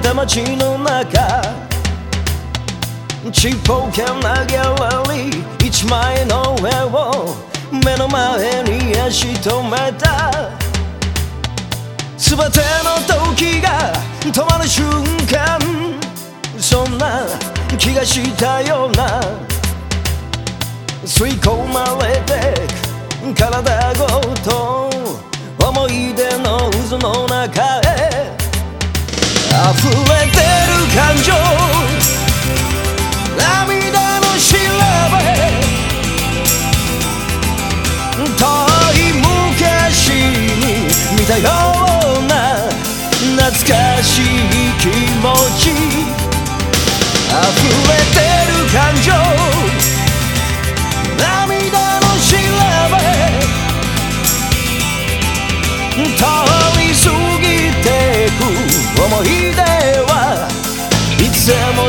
た街の中。ちっぽけなギャラリー。一枚の絵を目の前に足止めた。全ての時が止まる瞬間。そんな気がしたような。吸い込まれて体ごと思い出の溢れてる感情。涙の調べ。遠い昔に見たような懐かしい気持ち。溢れてる感情。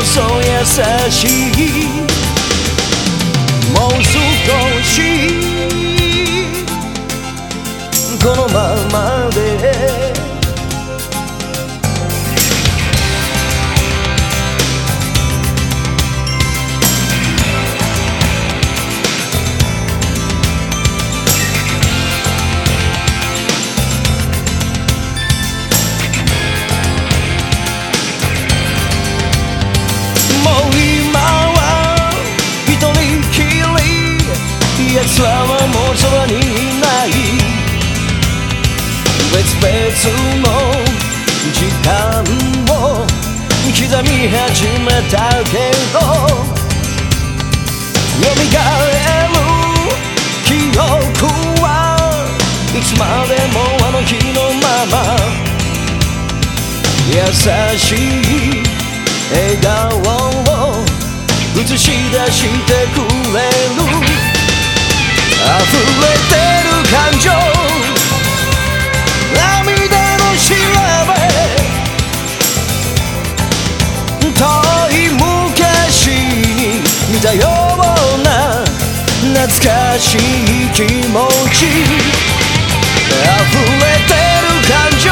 そ優しい。もう少しこのまま別々の時間を刻み始めたけど蘇る記憶はいつまでもあの日のまま優しい笑顔を映し出してくれる。溢れしい気持ち。溢れてる感情。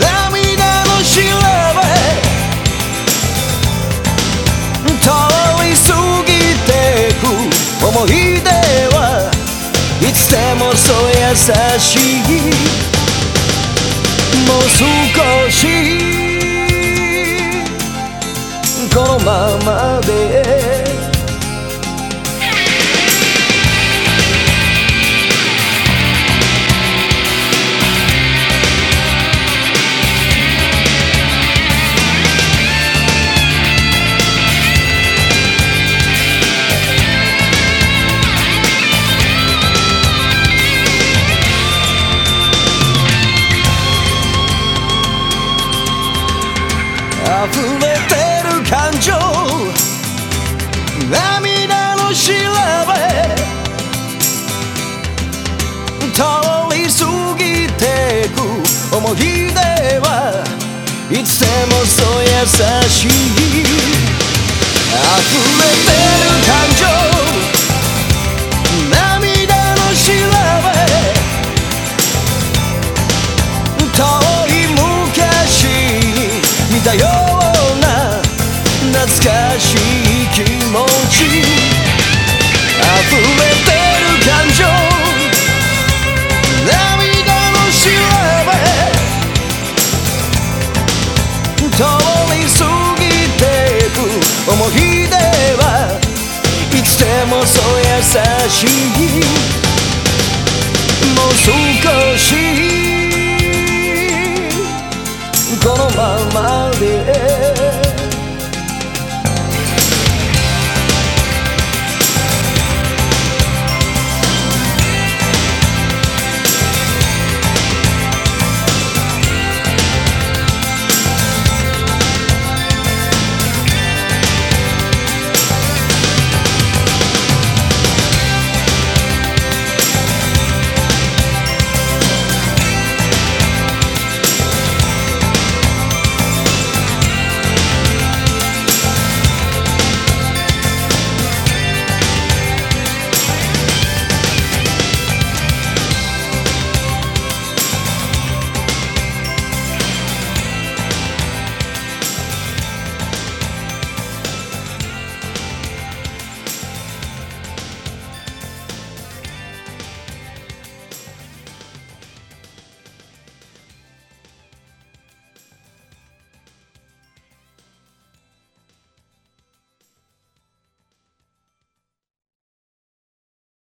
涙の調べ。通り過ぎてく。思い出は。いつでもそう優しい。もう少し。このままで。溢れてる感情。涙の調べ。通り過ぎてく。思い出はいつでもそう優しい。日ではいつでもそう優しいもう少しこのままで